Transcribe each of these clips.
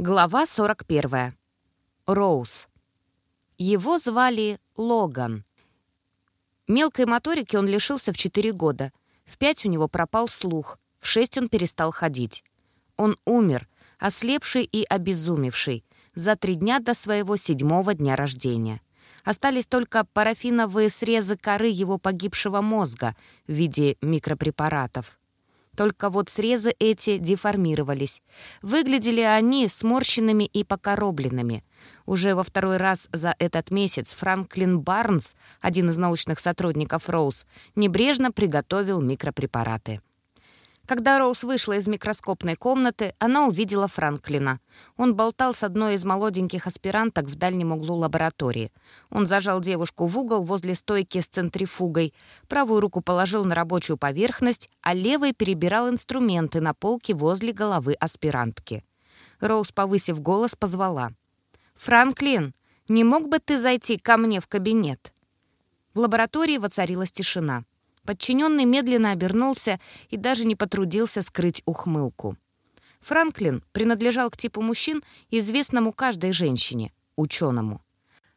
Глава 41. Роуз. Его звали Логан. Мелкой моторики он лишился в 4 года. В 5 у него пропал слух, в 6 он перестал ходить. Он умер, ослепший и обезумевший, за три дня до своего седьмого дня рождения. Остались только парафиновые срезы коры его погибшего мозга в виде микропрепаратов. Только вот срезы эти деформировались. Выглядели они сморщенными и покоробленными. Уже во второй раз за этот месяц Франклин Барнс, один из научных сотрудников Роуз, небрежно приготовил микропрепараты. Когда Роуз вышла из микроскопной комнаты, она увидела Франклина. Он болтал с одной из молоденьких аспиранток в дальнем углу лаборатории. Он зажал девушку в угол возле стойки с центрифугой, правую руку положил на рабочую поверхность, а левой перебирал инструменты на полке возле головы аспирантки. Роуз, повысив голос, позвала. «Франклин, не мог бы ты зайти ко мне в кабинет?» В лаборатории воцарилась тишина. Подчиненный медленно обернулся и даже не потрудился скрыть ухмылку. Франклин принадлежал к типу мужчин, известному каждой женщине, ученому.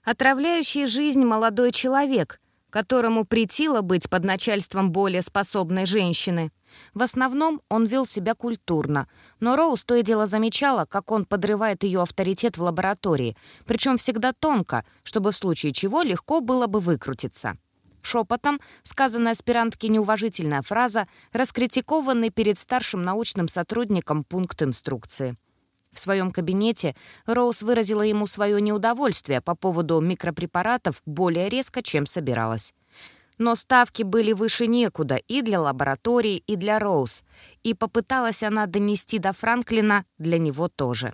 Отравляющий жизнь молодой человек, которому притило быть под начальством более способной женщины. В основном он вел себя культурно, но Роуз то и дело замечала, как он подрывает ее авторитет в лаборатории, причем всегда тонко, чтобы в случае чего легко было бы выкрутиться. Шепотом сказанная аспирантке неуважительная фраза, раскритикованный перед старшим научным сотрудником пункт инструкции. В своем кабинете Роуз выразила ему свое неудовольствие по поводу микропрепаратов более резко, чем собиралась. Но ставки были выше некуда и для лаборатории, и для Роуз, и попыталась она донести до Франклина для него тоже.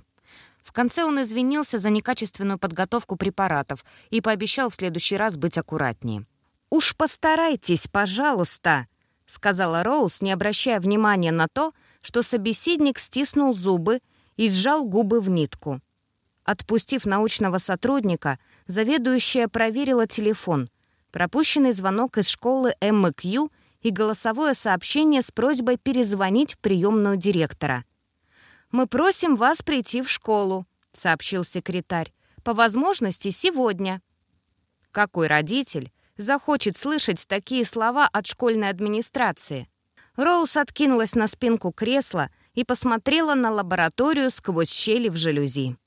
В конце он извинился за некачественную подготовку препаратов и пообещал в следующий раз быть аккуратнее. «Уж постарайтесь, пожалуйста», — сказала Роуз, не обращая внимания на то, что собеседник стиснул зубы и сжал губы в нитку. Отпустив научного сотрудника, заведующая проверила телефон, пропущенный звонок из школы МКЮ и голосовое сообщение с просьбой перезвонить в приемную директора. «Мы просим вас прийти в школу», — сообщил секретарь. «По возможности сегодня». Какой родитель захочет слышать такие слова от школьной администрации. Роуз откинулась на спинку кресла и посмотрела на лабораторию сквозь щели в жалюзи.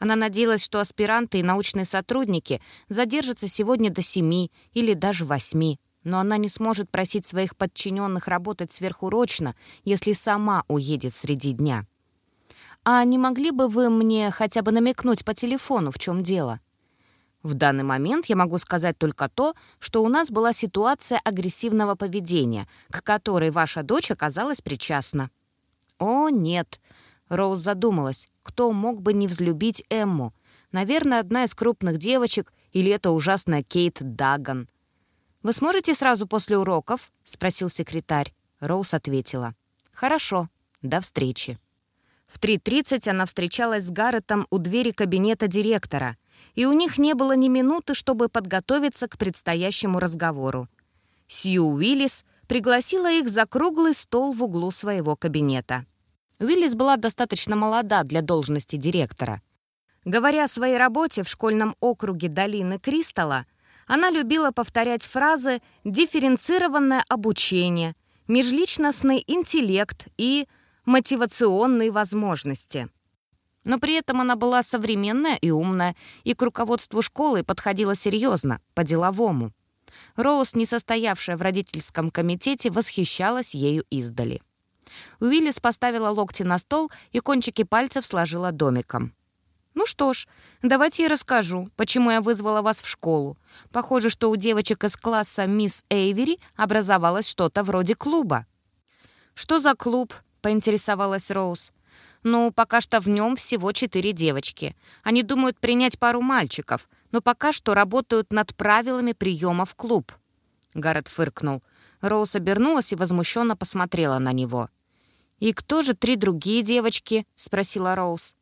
Она надеялась, что аспиранты и научные сотрудники задержатся сегодня до семи или даже восьми, но она не сможет просить своих подчиненных работать сверхурочно, если сама уедет среди дня. «А не могли бы вы мне хотя бы намекнуть по телефону, в чем дело?» В данный момент я могу сказать только то, что у нас была ситуация агрессивного поведения, к которой ваша дочь оказалась причастна». «О, нет», — Роуз задумалась, кто мог бы не взлюбить Эмму. Наверное, одна из крупных девочек или это ужасная Кейт Даган. «Вы сможете сразу после уроков?» — спросил секретарь. Роуз ответила. «Хорошо. До встречи». В 3.30 она встречалась с Гарретом у двери кабинета директора — и у них не было ни минуты, чтобы подготовиться к предстоящему разговору. Сью Уиллис пригласила их за круглый стол в углу своего кабинета. Уиллис была достаточно молода для должности директора. Говоря о своей работе в школьном округе долины Кристалла, она любила повторять фразы «дифференцированное обучение», «межличностный интеллект» и «мотивационные возможности». Но при этом она была современная и умная, и к руководству школы подходила серьезно, по-деловому. Роуз, не состоявшая в родительском комитете, восхищалась ею издали. Уиллис поставила локти на стол и кончики пальцев сложила домиком. «Ну что ж, давайте я расскажу, почему я вызвала вас в школу. Похоже, что у девочек из класса мисс Эйвери образовалось что-то вроде клуба». «Что за клуб?» — поинтересовалась Роуз. Ну, пока что в нем всего четыре девочки. Они думают принять пару мальчиков, но пока что работают над правилами приема в клуб». Гаррет фыркнул. Роуз обернулась и возмущенно посмотрела на него. «И кто же три другие девочки?» — спросила Роуз.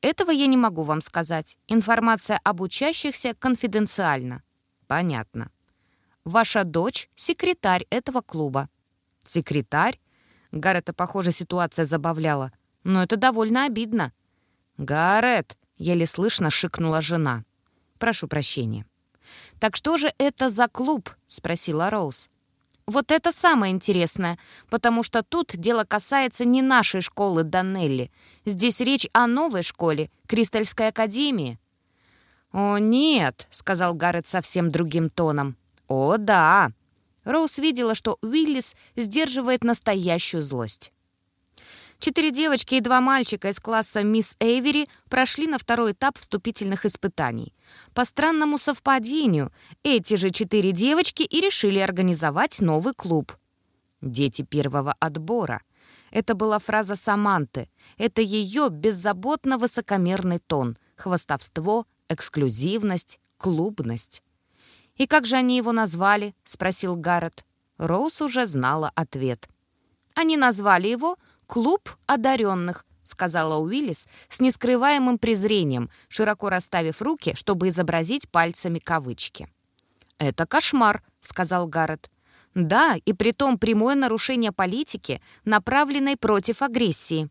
«Этого я не могу вам сказать. Информация об учащихся конфиденциальна». «Понятно. Ваша дочь — секретарь этого клуба». «Секретарь?» Гаррета, похоже, ситуация забавляла. Но это довольно обидно. «Гаррет!» — еле слышно шикнула жена. «Прошу прощения». «Так что же это за клуб?» — спросила Роуз. «Вот это самое интересное, потому что тут дело касается не нашей школы Данелли. Здесь речь о новой школе, Кристальской академии». «О, нет», — сказал Гаррет совсем другим тоном. «О, да». Роуз видела, что Уиллис сдерживает настоящую злость. Четыре девочки и два мальчика из класса «Мисс Эйвери» прошли на второй этап вступительных испытаний. По странному совпадению, эти же четыре девочки и решили организовать новый клуб. «Дети первого отбора». Это была фраза Саманты. Это ее беззаботно высокомерный тон, хвастовство, эксклюзивность, клубность. «И как же они его назвали?» — спросил Гаррет. Роуз уже знала ответ. Они назвали его «Клуб одаренных», — сказала Уиллис с нескрываемым презрением, широко расставив руки, чтобы изобразить пальцами кавычки. «Это кошмар», — сказал Гаррет. «Да, и притом прямое нарушение политики, направленной против агрессии».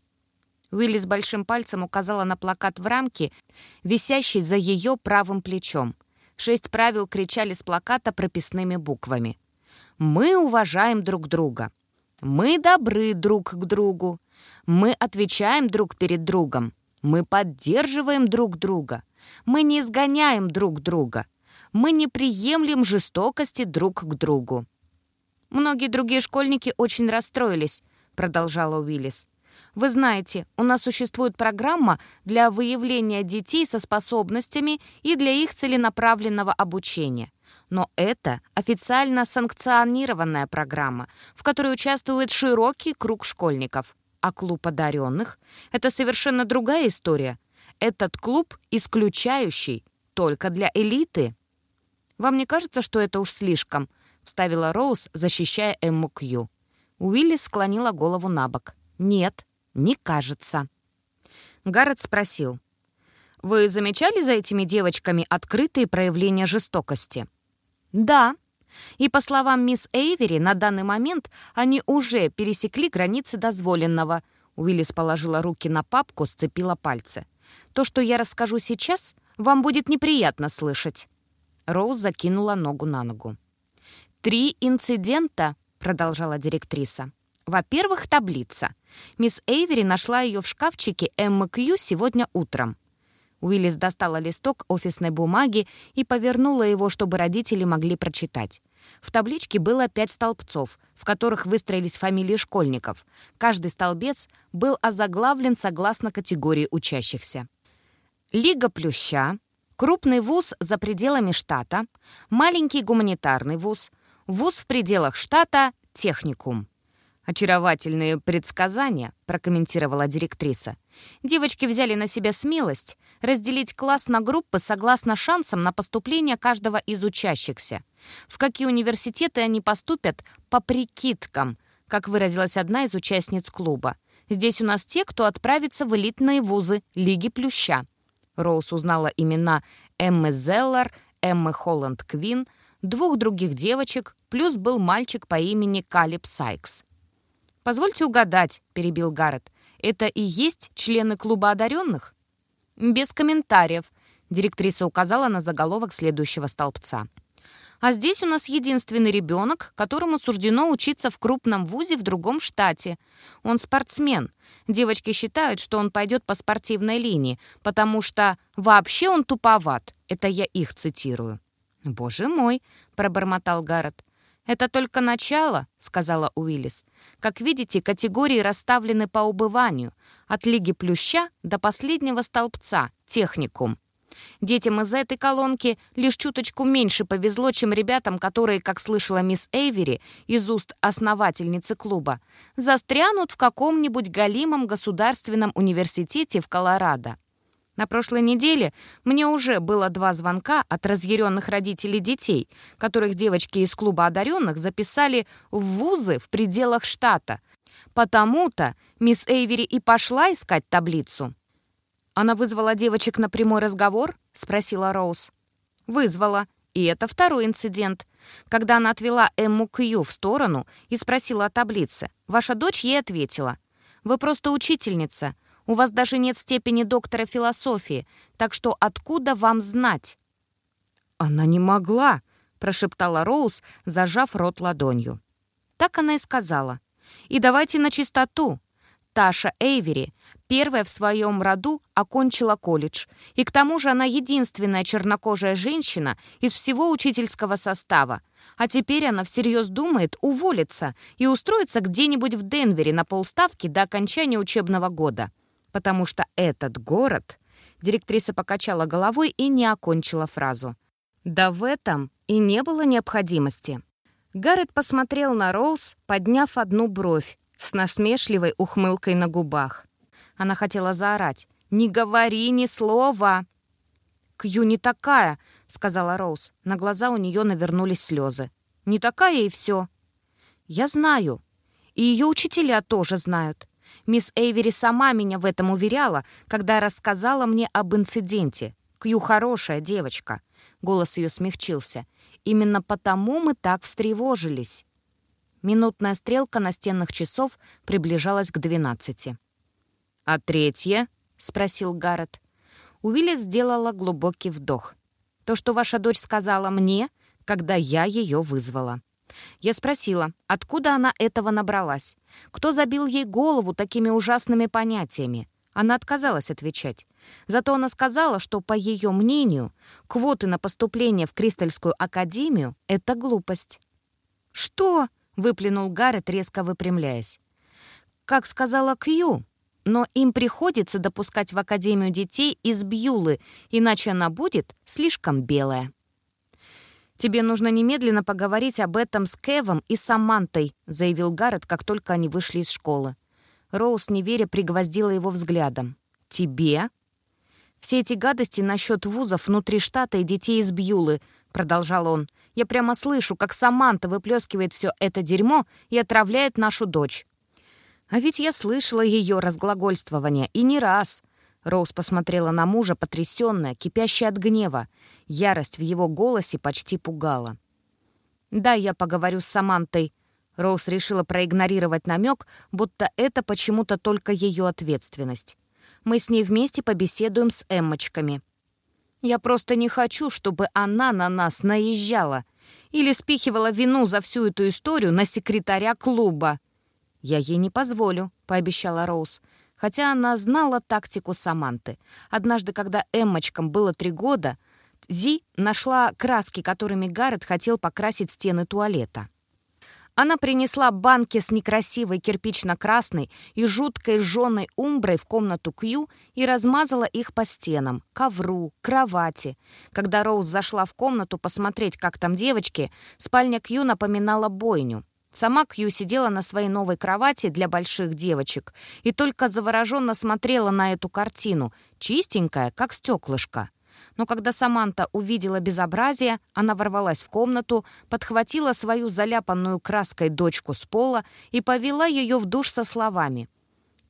Уиллис большим пальцем указала на плакат в рамке, висящий за ее правым плечом. Шесть правил кричали с плаката прописными буквами. «Мы уважаем друг друга. Мы добры друг к другу. Мы отвечаем друг перед другом. Мы поддерживаем друг друга. Мы не изгоняем друг друга. Мы не приемлем жестокости друг к другу. Многие другие школьники очень расстроились, продолжала Уиллис. Вы знаете, у нас существует программа для выявления детей со способностями и для их целенаправленного обучения. Но это официально санкционированная программа, в которой участвует широкий круг школьников. А клуб одаренных — это совершенно другая история. Этот клуб исключающий, только для элиты. «Вам не кажется, что это уж слишком?» — вставила Роуз, защищая Эмму Кью. Уиллис склонила голову на бок. «Нет, не кажется». Гаррет спросил. «Вы замечали за этими девочками открытые проявления жестокости?» Да. И по словам мисс Эйвери, на данный момент они уже пересекли границы дозволенного. Уиллис положила руки на папку, сцепила пальцы. То, что я расскажу сейчас, вам будет неприятно слышать. Роуз закинула ногу на ногу. «Три инцидента», — продолжала директриса. «Во-первых, таблица. Мисс Эйвери нашла ее в шкафчике МКЮ сегодня утром. Уиллис достала листок офисной бумаги и повернула его, чтобы родители могли прочитать. В табличке было пять столбцов, в которых выстроились фамилии школьников. Каждый столбец был озаглавлен согласно категории учащихся. Лига Плюща, крупный вуз за пределами штата, маленький гуманитарный вуз, вуз в пределах штата, техникум. «Очаровательные предсказания», — прокомментировала директриса. «Девочки взяли на себя смелость разделить класс на группы согласно шансам на поступление каждого из учащихся. В какие университеты они поступят по прикидкам, как выразилась одна из участниц клуба. Здесь у нас те, кто отправится в элитные вузы Лиги Плюща». Роуз узнала имена Эммы Зеллар, Эммы Холланд Квин, двух других девочек, плюс был мальчик по имени Калиб Сайкс. «Позвольте угадать», — перебил Гаррет. «Это и есть члены клуба одаренных?» «Без комментариев», — директриса указала на заголовок следующего столбца. «А здесь у нас единственный ребенок, которому суждено учиться в крупном вузе в другом штате. Он спортсмен. Девочки считают, что он пойдет по спортивной линии, потому что вообще он туповат. Это я их цитирую». «Боже мой», — пробормотал Гаррет. «Это только начало», — сказала Уиллис. «Как видите, категории расставлены по убыванию, от Лиги Плюща до последнего столбца, техникум. Детям из этой колонки лишь чуточку меньше повезло, чем ребятам, которые, как слышала мисс Эйвери из уст основательницы клуба, застрянут в каком-нибудь галимом государственном университете в Колорадо. На прошлой неделе мне уже было два звонка от разъяренных родителей детей, которых девочки из клуба одаренных записали в вузы в пределах штата. Потому-то мисс Эйвери и пошла искать таблицу. «Она вызвала девочек на прямой разговор?» — спросила Роуз. «Вызвала. И это второй инцидент. Когда она отвела Эмму Кью в сторону и спросила о таблице, ваша дочь ей ответила. «Вы просто учительница. У вас даже нет степени доктора философии, так что откуда вам знать?» «Она не могла», — прошептала Роуз, зажав рот ладонью. Так она и сказала. «И давайте на чистоту. Таша Эйвери первая в своем роду окончила колледж, и к тому же она единственная чернокожая женщина из всего учительского состава. А теперь она всерьез думает уволиться и устроиться где-нибудь в Денвере на полставки до окончания учебного года. Потому что этот город... Директриса покачала головой и не окончила фразу. Да в этом и не было необходимости. Гаррет посмотрел на Роуз, подняв одну бровь, с насмешливой ухмылкой на губах. Она хотела заорать. «Не говори ни слова!» «Кью не такая», — сказала Роуз. На глаза у нее навернулись слезы. «Не такая и все». «Я знаю. И ее учителя тоже знают. Мисс Эйвери сама меня в этом уверяла, когда рассказала мне об инциденте. Кью хорошая девочка». Голос ее смягчился. «Именно потому мы так встревожились». Минутная стрелка настенных часов приближалась к двенадцати. «А третье?» — спросил Гаррет. Уилли сделала глубокий вдох. «То, что ваша дочь сказала мне, когда я ее вызвала». Я спросила, откуда она этого набралась? Кто забил ей голову такими ужасными понятиями? Она отказалась отвечать. Зато она сказала, что, по ее мнению, квоты на поступление в Кристальскую академию — это глупость. «Что?» — выплюнул Гаррет, резко выпрямляясь. «Как сказала Кью, но им приходится допускать в Академию детей из Бьюлы, иначе она будет слишком белая. «Тебе нужно немедленно поговорить об этом с Кевом и Самантой», заявил Гаррет, как только они вышли из школы. Роуз, неверя, пригвоздила его взглядом. «Тебе?» «Все эти гадости насчет вузов внутри штата и детей из Бьюлы», продолжал он. «Я прямо слышу, как Саманта выплескивает все это дерьмо и отравляет нашу дочь. А ведь я слышала ее разглагольствование, и не раз. Роуз посмотрела на мужа, потрясённая, кипящая от гнева. Ярость в его голосе почти пугала. «Да, я поговорю с Самантой». Роуз решила проигнорировать намек, будто это почему-то только ее ответственность. «Мы с ней вместе побеседуем с Эммочками». «Я просто не хочу, чтобы она на нас наезжала или спихивала вину за всю эту историю на секретаря клуба». «Я ей не позволю», — пообещала Роуз. Хотя она знала тактику Саманты. Однажды, когда Эммочкам было три года, Зи нашла краски, которыми Гаррет хотел покрасить стены туалета. Она принесла банки с некрасивой кирпично-красной и жуткой жженой умброй в комнату Кью и размазала их по стенам, ковру, кровати. Когда Роуз зашла в комнату посмотреть, как там девочки, спальня Кью напоминала бойню. Сама Кью сидела на своей новой кровати для больших девочек и только завороженно смотрела на эту картину, чистенькая, как стеклышко. Но когда Саманта увидела безобразие, она ворвалась в комнату, подхватила свою заляпанную краской дочку с пола и повела ее в душ со словами.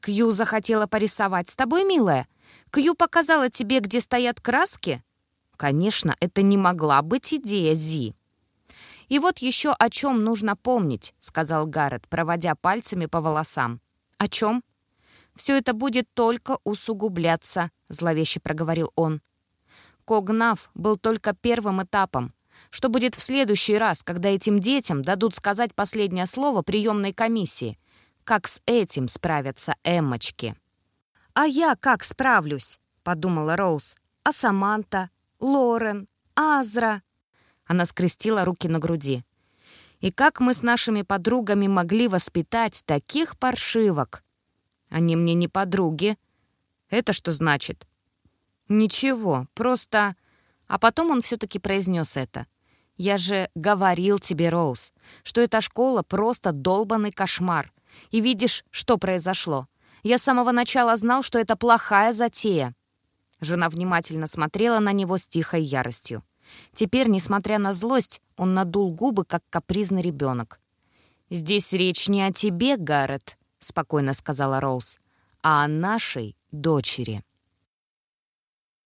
«Кью захотела порисовать с тобой, милая? Кью показала тебе, где стоят краски?» Конечно, это не могла быть идея Зи. «И вот еще о чем нужно помнить», — сказал Гаррет, проводя пальцами по волосам. «О чем?» «Все это будет только усугубляться», — зловеще проговорил он. Когнав был только первым этапом. Что будет в следующий раз, когда этим детям дадут сказать последнее слово приемной комиссии? Как с этим справятся Эммочки? «А я как справлюсь?» — подумала Роуз. «А Саманта? Лорен? Азра?» Она скрестила руки на груди. «И как мы с нашими подругами могли воспитать таких паршивок?» «Они мне не подруги». «Это что значит?» «Ничего, просто...» А потом он все-таки произнес это. «Я же говорил тебе, Роуз, что эта школа просто долбанный кошмар. И видишь, что произошло. Я с самого начала знал, что это плохая затея». Жена внимательно смотрела на него с тихой яростью. Теперь, несмотря на злость, он надул губы, как капризный ребенок. «Здесь речь не о тебе, Гаррет», — спокойно сказала Роуз, — «а о нашей дочери».